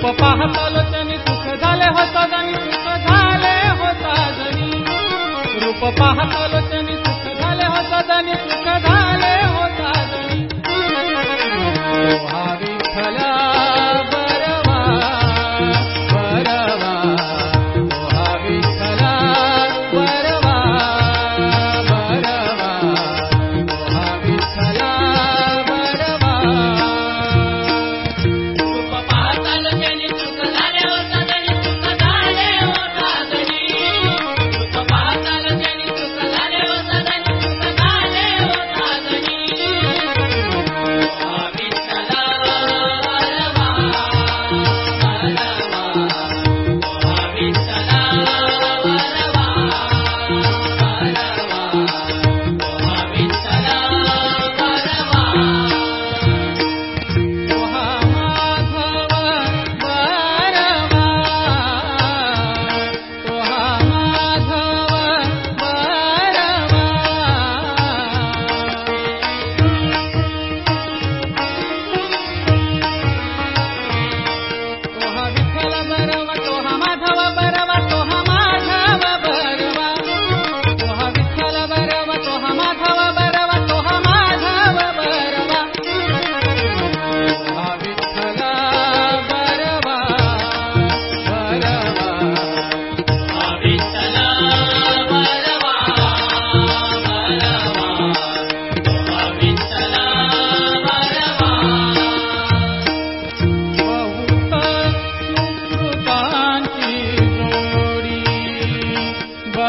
रूप पाहतालोचनी सुख झाले होता जणी सुख झाले होता जणी रूप पाहतालोचनी सुख झाले होता जणी सुख झाले होता जणी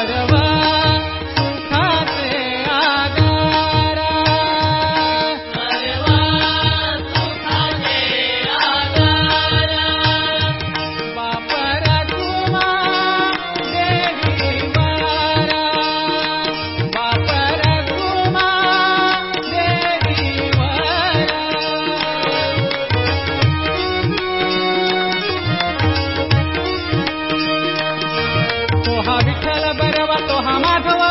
ധാരവ बरवा तो हमारा